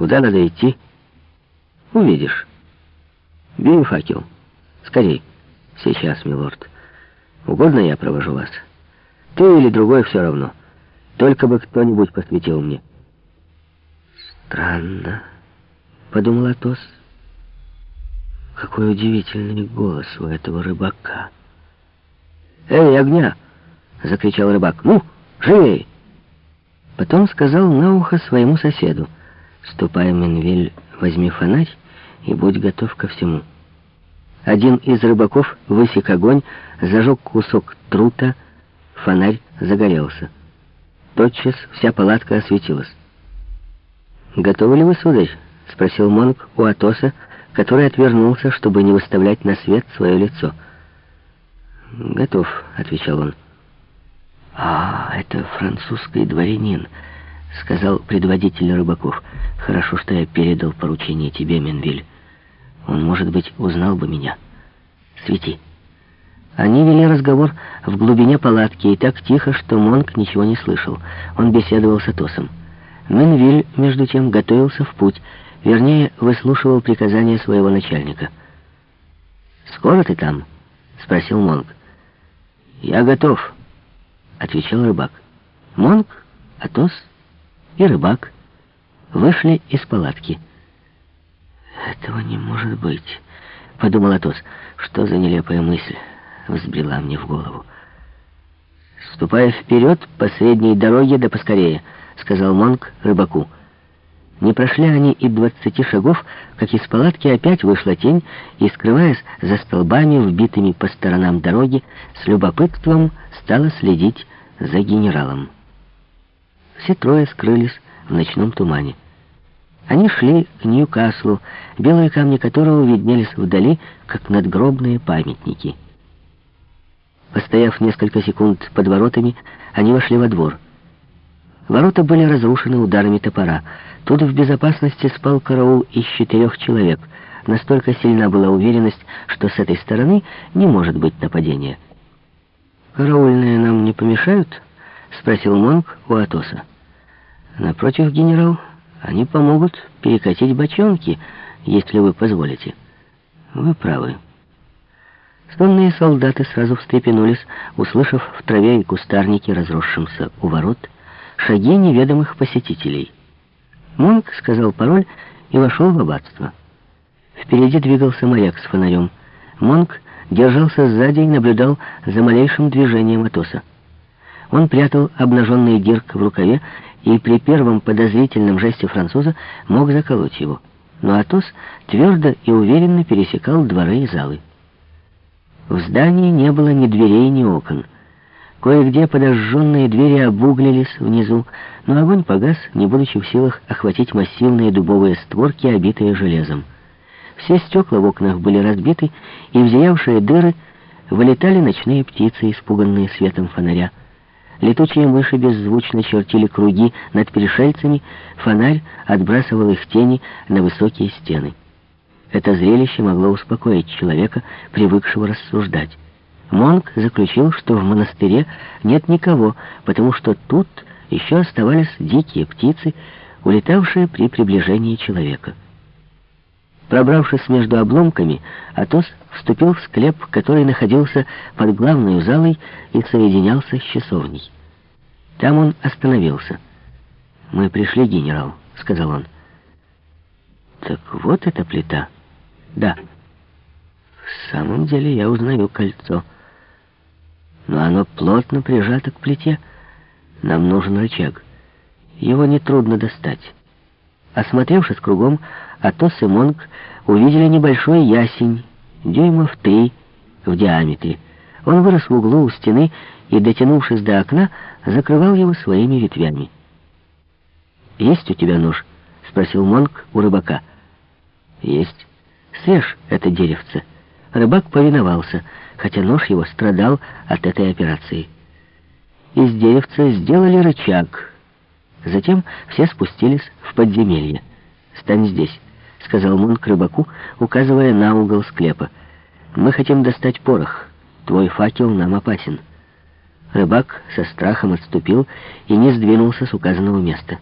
Куда надо идти? Увидишь. Бери факел. Скорей. Сейчас, милорд. Угодно я провожу вас? Ты или другой все равно. Только бы кто-нибудь посветил мне. Странно, подумал Атос. Какой удивительный голос у этого рыбака. «Эй, огня!» — закричал рыбак. «Ну, живей!» Потом сказал на ухо своему соседу. «Ступай, Менвиль, возьми фонарь и будь готов ко всему». Один из рыбаков высек огонь, зажег кусок трута, фонарь загорелся. Тотчас вся палатка осветилась. «Готовы ли вы, сударь?» — спросил Монг у Атоса, который отвернулся, чтобы не выставлять на свет свое лицо. «Готов», — отвечал он. «А, это французский дворянин», — сказал предводитель рыбаков. «Хорошо, что я передал поручение тебе, Менвиль. Он, может быть, узнал бы меня. Свети». Они вели разговор в глубине палатки и так тихо, что Монк ничего не слышал. Он беседовал с Атосом. Менвиль, между тем, готовился в путь, вернее, выслушивал приказания своего начальника. «Скоро ты там?» — спросил Монк. «Я готов», — отвечал рыбак. Монк, Атос и рыбак вышли из палатки. «Этого не может быть», — подумал Атос. «Что за нелепая мысль взбрела мне в голову?» «Ступая вперед по средней дороге, да поскорее», — сказал Монк рыбаку. Не прошли они и двадцати шагов, как из палатки опять вышла тень, и, скрываясь за столбами, вбитыми по сторонам дороги, с любопытством стала следить за генералом. Все трое скрылись в ночном тумане. Они шли к Ньюкаслу, белые камни которого виднелись вдали, как надгробные памятники. Постояв несколько секунд под воротами, они вошли во двор — Ворота были разрушены ударами топора. Тут в безопасности спал караул из четырех человек. Настолько сильна была уверенность, что с этой стороны не может быть нападения. «Караульные нам не помешают?» — спросил Монг у Атоса. «Напротив, генерал, они помогут перекатить бочонки, если вы позволите». «Вы правы». Сонные солдаты сразу встрепенулись, услышав в траве и кустарнике, разросшемся у ворот, шаги неведомых посетителей. Монк сказал пароль и вошел в аббатство. Впереди двигался моряк с фонарем. Монк держался сзади и наблюдал за малейшим движением Атоса. Он прятал обнаженный дирк в рукаве и при первом подозрительном жесте француза мог заколоть его. Но Атос твердо и уверенно пересекал дворы и залы. В здании не было ни дверей, ни окон. Кое-где подожженные двери обуглились внизу, но огонь погас, не будучи в силах охватить массивные дубовые створки, обитые железом. Все стекла в окнах были разбиты, и в зиявшие дыры вылетали ночные птицы, испуганные светом фонаря. Летучие мыши беззвучно чертили круги над пришельцами, фонарь отбрасывал их тени на высокие стены. Это зрелище могло успокоить человека, привыкшего рассуждать. Монг заключил, что в монастыре нет никого, потому что тут еще оставались дикие птицы, улетавшие при приближении человека. Пробравшись между обломками, Атос вступил в склеп, который находился под главной залой и соединялся с часовней. Там он остановился. «Мы пришли, генерал», — сказал он. «Так вот эта плита?» «Да». «В самом деле я узнаю кольцо» но оно плотно прижато к плите. Нам нужен рычаг. Его нетрудно достать. Осмотревшись кругом, Атос и Монг увидели небольшой ясень, дюймов три в диаметре. Он вырос в углу у стены и, дотянувшись до окна, закрывал его своими ветвями. «Есть у тебя нож?» — спросил Монг у рыбака. «Есть. Срежь это деревце». Рыбак повиновался — хотя нож его страдал от этой операции. Из деревца сделали рычаг. Затем все спустились в подземелье. «Стань здесь», — сказал Мунк рыбаку, указывая на угол склепа. «Мы хотим достать порох. Твой факел нам опасен». Рыбак со страхом отступил и не сдвинулся с указанного места.